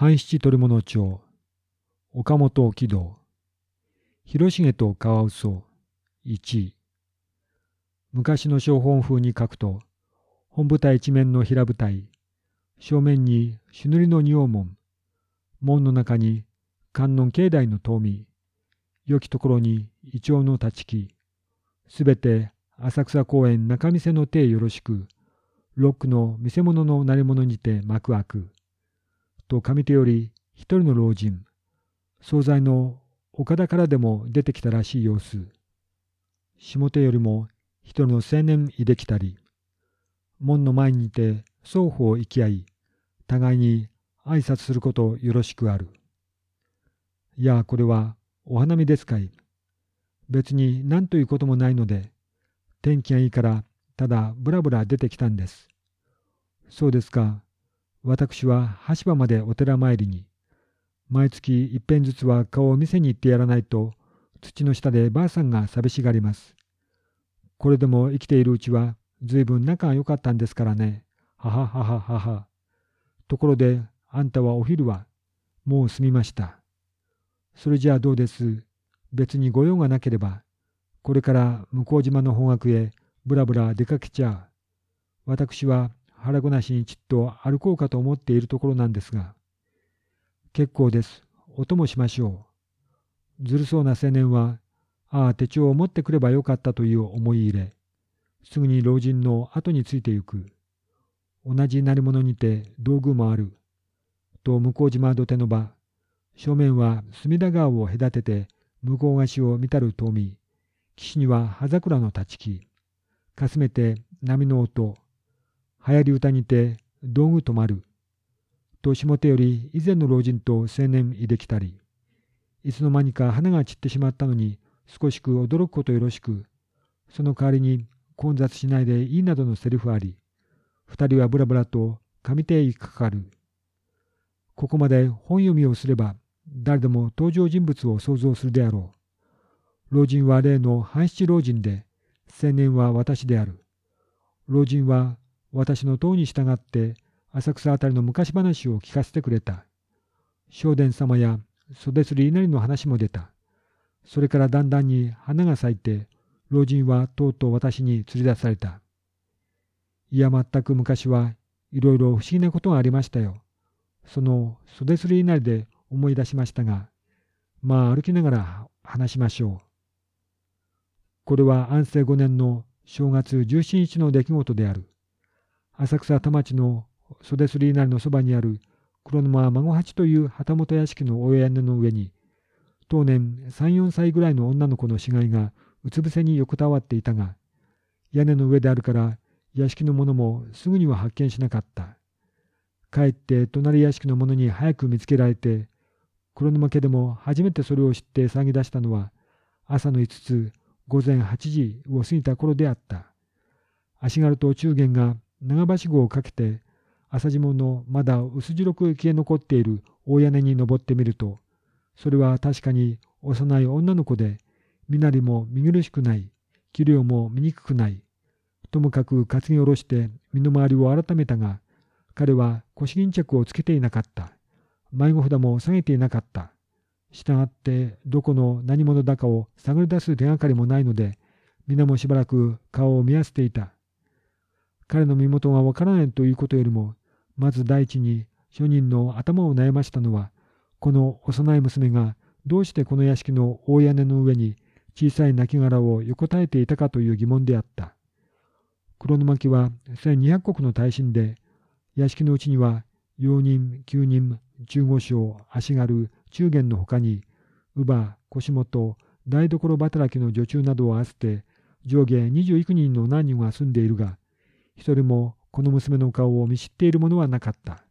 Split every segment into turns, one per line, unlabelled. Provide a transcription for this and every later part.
半七取物町、岡本喜道、広重とカワウソ、1。昔の小本風に書くと、本部隊一面の平舞台、正面に朱塗りの仁王門、門の中に観音境内の遠見、良きところにイチョウの立ち木、すべて浅草公園中店の手よろしく、ロックの見せ物の鳴り物にて幕開く。と上手より一人の老人、惣菜の岡田からでも出てきたらしい様子。下手よりも一人の青年いできたり、門の前にいて双方行き合い、互いに挨拶することよろしくある。いや、これはお花見ですかい。別に何ということもないので、天気がいいからただぶらぶら出てきたんです。そうですか。私は橋場までお寺参りに、毎月一遍ずつは顔を見せに行ってやらないと、土の下でばあさんが寂しがります。これでも生きているうちは、ずいぶん仲が良かったんですからね。はははははは。ところで、あんたはお昼は、もう済みました。それじゃあどうです？別に御用がなければ、これから向島の方角へぶらぶら出かけちゃう。私は腹ごなしにちっと歩こうかと思っているところなんですが。結構です。お供しましょう。ずるそうな青年は、ああ、手帳を持ってくればよかったという思い入れ、すぐに老人の後についてゆく。同じ鳴り物にて道具もある。と向島土手の場、正面は隅田川を隔てて向こう岸を見たる遠見、岸には葉桜の立ち木、かすめて波の音、流行り歌にて道具止まる。と下手より以前の老人と青年いできたり、いつの間にか花が散ってしまったのに少しく驚くことよろしく、その代わりに混雑しないでいいなどのセリフあり、二人はぶらぶらと上手へかかる。ここまで本読みをすれば誰でも登場人物を想像するであろう。老人は例の半七老人で、青年は私である。老人は私の塔に従って浅草あたりの昔話を聞かせてくれた。正殿様や袖すり稲荷の話も出た。それからだんだんに花が咲いて、老人はとうとう私に連れ出された。いや、全く昔はいろいろ不思議なことがありましたよ。その袖すり稲荷で思い出しましたが、まあ歩きながら話しましょう。これは安政5年の正月17日の出来事である。浅草田町の袖すり稲荷のそばにある黒沼孫八という旗本屋敷の大屋根の上に、当年3、4歳ぐらいの女の子の死骸がうつ伏せに横たわっていたが、屋根の上であるから屋敷の者もすぐには発見しなかった。かえって隣屋敷の者に早く見つけられて、黒沼家でも初めてそれを知って騒ぎ出したのは、朝の5つ、午前8時を過ぎた頃であった。足軽と中元が長橋号をかけて、朝霜のまだ薄白く消え残っている大屋根に登ってみると、それは確かに幼い女の子で、身なりも見苦しくない、器量も見にくない。ともかく担ぎ下ろして身の回りを改めたが、彼は腰巾着をつけていなかった。迷子札も下げていなかった。したがってどこの何者だかを探り出す手がかりもないので、皆もしばらく顔を見合わせていた。彼の身元がわからないということよりも、まず第一に庶人の頭を悩ましたのは、この幼い娘がどうしてこの屋敷の大屋根の上に小さい亡骸を横たえていたかという疑問であった。黒沼家は1200石の大臣で、屋敷のうちには用人、九人、中五将、足軽、中元のほかに、乳母、腰元、台所働きの女中などを合わせて、上下21人の男女が住んでいるが、一人もこの娘の顔を見知っている者はなかった。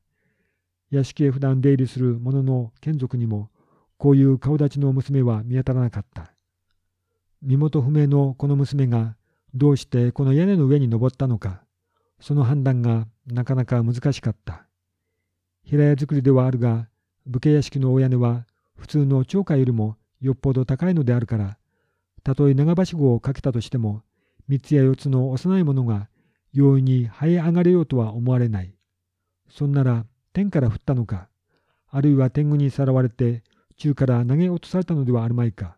屋敷へ普段出入りする者の眷属にも、こういう顔立ちの娘は見当たらなかった。身元不明のこの娘がどうしてこの屋根の上に登ったのか、その判断がなかなか難しかった。平屋造りではあるが、武家屋敷の大屋根は普通の町家よりもよっぽど高いのであるから、たとえ長橋号をかけたとしても、三つや四つの幼い者が容易に這い上がれようとは思われない。そんなら天から降ったのか、あるいは天狗にさらわれて宙から投げ落とされたのではあるまいか。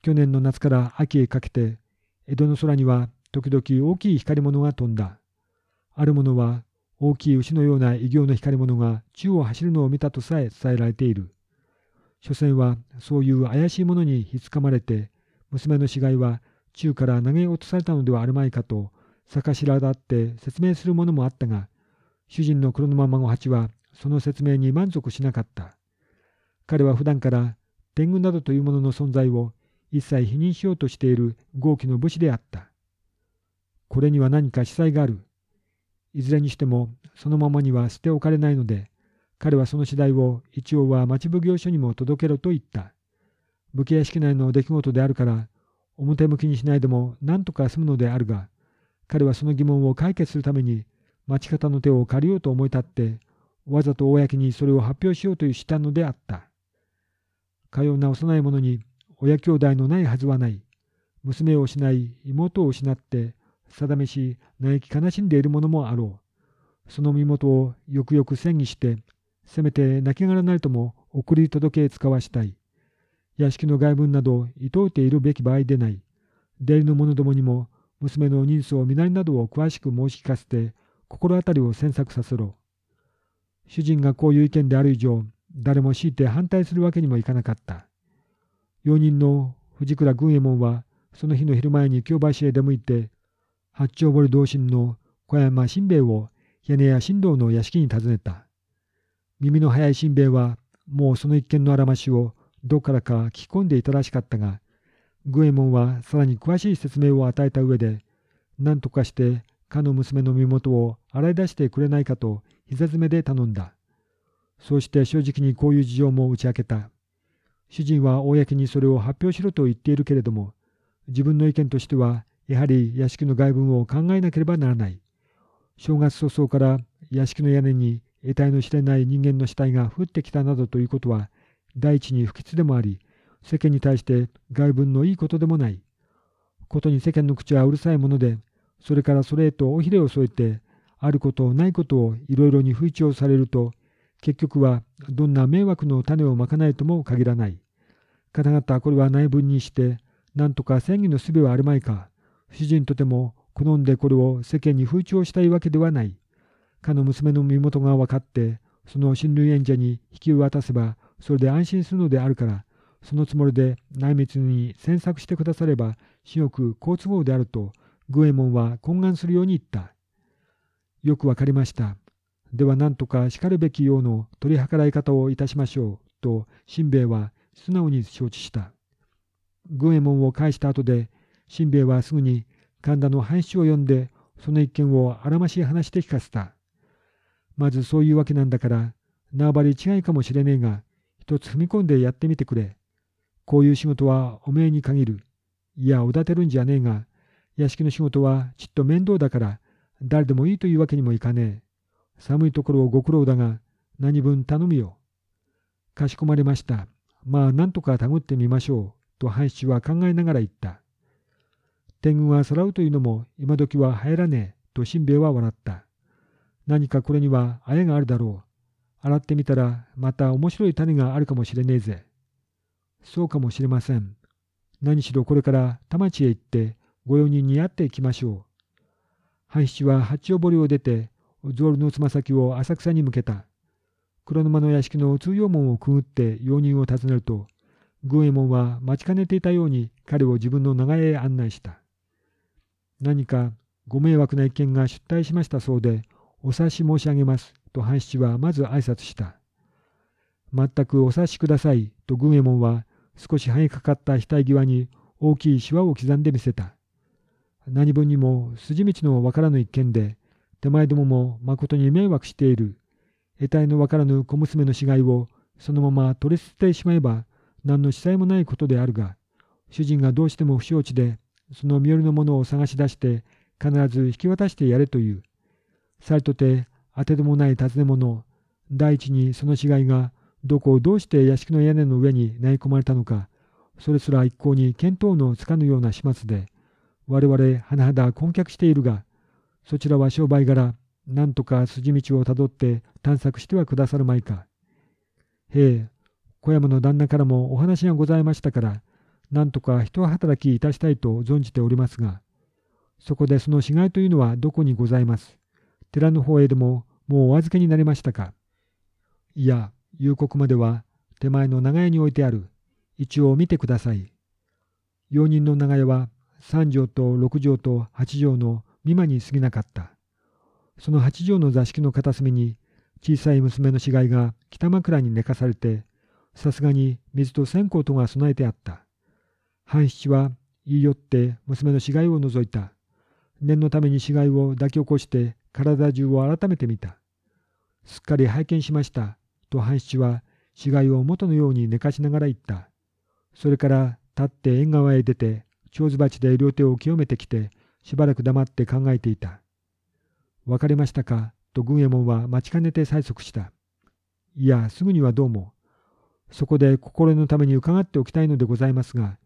去年の夏から秋へかけて、江戸の空には時々大きい光り物が飛んだ。ある者は大きい牛のような異形の光り物が宙を走るのを見たとさえ伝えられている。所詮はそういう怪しいものにひつかまれて、娘の死骸は宙から投げ落とされたのではあるまいかと、逆しらだって説明するものもあったが、主人の黒沼孫八はその説明に満足しなかった。彼は普段から天狗などというものの存在を一切否認しようとしている豪気の武士であった。これには何か司祭がある。いずれにしてもそのままには捨ておかれないので、彼はその次第を一応は町奉行所にも届けろと言った。武家屋敷内の出来事であるから、表向きにしないでも何とか済むのであるが、彼はその疑問を解決するために町方の手を借りようと思い立って、わざと公にそれを発表しようというしたのであった。かような幼い者に親兄弟のないはずはない。娘を失い、妹を失って、定めし、嘆き悲しんでいる者もあろう。その身元をよくよく戦議して、せめて亡骸なりとも送り届け使わしたい。屋敷の外文などいとうているべき場合でない。出入りの者どもにも娘の人相身なりなどを詳しく申し聞かせて心当たりを詮索させろ。主人がこういう意見である以上、誰も強いて反対するわけにもいかなかった。用人の藤倉軍右衛門は、その日の昼前に京橋へ出向いて、八丁堀同心の小山新兵衛を屋根や新道の屋敷に訪ねた。耳の早い新兵衛は、もうその一件のあらましをどこからか聞き込んでいたらしかったが、グエモンはさらに詳しい説明を与えた上で、何とかしてかの娘の身元を洗い出してくれないかと膝詰めで頼んだ。そうして正直にこういう事情も打ち明けた。主人は公にそれを発表しろと言っているけれども、自分の意見としては、やはり屋敷の外文を考えなければならない。正月早々から屋敷の屋根に得体の知れない人間の死体が降ってきたなどということは、第一に不吉でもあり、世間に対して外文のいいことでもない。ことに世間の口はうるさいもので、それからそれへと尾ひれを添えて、あることないことをいろいろに不一応されると、結局はどんな迷惑の種をまかないとも限らない。方々これは内分にして、なんとか戦議のすべはあるまいか、主人とても好んでこれを世間に風潮したいわけではない。かの娘の身元が分かって、その親類縁者に引き渡せば、それで安心するのであるから、そのつもりで内密に詮索してくだされば、至極好都合であると、グエモンは懇願するように言った。よくわかりました。では何とかしかるべきようの取り計らい方をいたしましょう、と、しんべヱは素直に承知した。グエモンを返した後で、しんべヱはすぐに神田の藩主を呼んで、その一件をあらましい話して聞かせた。まずそういうわけなんだから、縄張り違いかもしれねえが、一つ踏み込んでやってみてくれ。こういう仕事はおめえに限る。いや、おだてるんじゃねえが、屋敷の仕事はちっと面倒だから、誰でもいいというわけにもいかねえ。寒いところをご苦労だが、何分頼むよ。かしこまりました。まあ、なんとかたぐってみましょう。と藩主は考えながら言った。天狗はさらうというのも今時は入らねえ。としんべヱは笑った。何かこれにはあやがあるだろう。洗ってみたらまた面白い種があるかもしれねえぜ。そうかもしれません。何しろこれから田町へ行ってご用人に会っていきましょう。藩主は八丁堀を出て、ゾールのつま先を浅草に向けた。黒沼の屋敷の通用門をくぐって用人を訪ねると、軍右衛門は待ちかねていたように彼を自分の長屋へ案内した。何かご迷惑な一件が出退しましたそうで、お察し申し上げます、と藩主はまず挨拶した。全くお察しください、と軍右衛門は少し生えかかった額際に大きいシワを刻んでみせた。何分にも筋道のわからぬ一件で、手前どももまことに迷惑している。得体のわからぬ小娘の死骸をそのまま取り捨ててしまえば何の司祭もないことであるが、主人がどうしても不承知で、その身寄りのものを探し出して必ず引き渡してやれという。さりとて当てでもない尋ね物、第一にその死骸がどこをどうして屋敷の屋根の上に投げ込まれたのか、それすら一向に見当のつかぬような始末で、我々甚だ困却しているが、そちらは商売柄、なんとか筋道をたどって探索してはくださるまいか。へえ、小山の旦那からもお話がございましたから、なんとか人働きいたしたいと存じておりますが、そこでその死骸というのはどこにございます？寺の方へでももうお預けになりましたか？いや、夕刻までは手前の長屋に置いてある。一応見てください。用人の長屋は3畳と6畳と8畳の美馬に過ぎなかった。その8畳の座敷の片隅に小さい娘の死骸が北枕に寝かされて、さすがに水と線香とが備えてあった。半七は言い寄って娘の死骸を除いた。念のために死骸を抱き起こして体中を改めてみた。すっかり拝見しました。と半七は死骸を元のように寝かしながら言った。それから立って縁側へ出て、蝶子鉢で両手を清めてきて、しばらく黙って考えていた。わかりましたか？と軍右衛門は待ちかねて催促した。いや、すぐにはどうも。そこで心のために伺っておきたいのでございますが、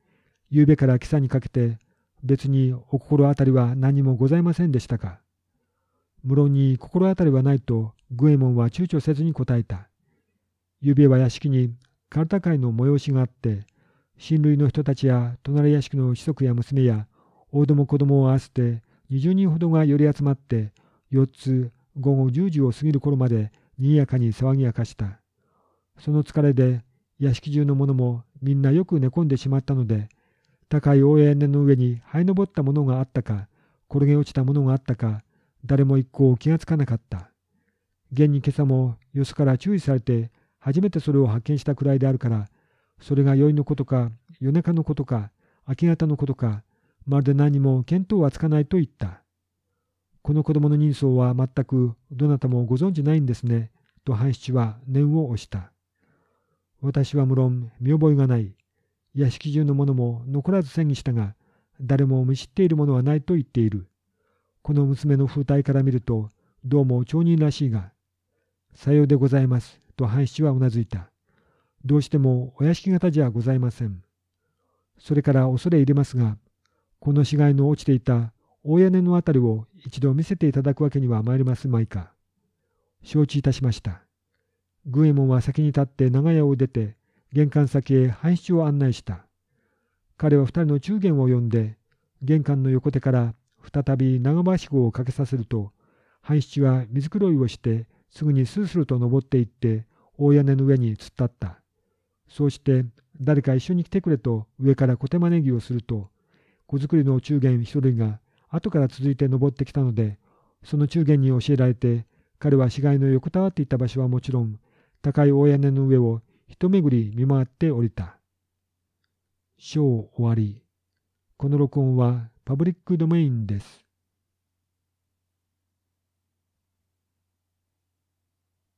夕べから今朝にかけて別にお心当たりは何もございませんでしたか？無論に心当たりはないとグエモンは躊躇せずに答えた。夕べは屋敷にカルタ会の催しがあって、親類の人たちや隣屋敷の子息や娘や大供子供を合わせて20人ほどが寄り集まって4つ午後10時を過ぎる頃まで賑やかに騒ぎ明かした。その疲れで屋敷中の者もみんなよく寝込んでしまったので高い大屋根の上に這い登ったものがあったか、転げ落ちたものがあったか、誰も一向気がつかなかった。現に今朝もよそから注意されて、初めてそれを発見したくらいであるから、それが宵のことか、夜中のことか、明け方のことか、まるで何も見当はつかないと言った。この子供の人相は全くどなたもご存じないんですね、と半七は念を押した。私は無論見覚えがない。屋敷中の者も残らず戦議したが、誰も見知っているものはないと言っている。この娘の風体から見ると、どうも町人らしいが、さようでございます、と半七はうなずいた。どうしてもお屋敷型じゃございません。それから恐れ入れますが、この死骸の落ちていた大屋根のあたりを一度見せていただくわけには参りますまいか。承知いたしました。グ右衛門は先に立って長屋を出て、玄関先へ半七を案内した。彼は二人の中元を呼んで、玄関の横手から再び長橋号をかけさせると、半七は水黒いをして、すぐにスルスルと登っていって、大屋根の上に突っ立った。そうして、誰か一緒に来てくれと上から小手招きをすると、子作りの中元一人が後から続いて登ってきたので、その中元に教えられて、彼は死骸の横たわっていた場所はもちろん、高い大屋根の上を一巡り見回って降りた。章終わり。この録音はパブリックドメインです。